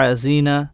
حزينة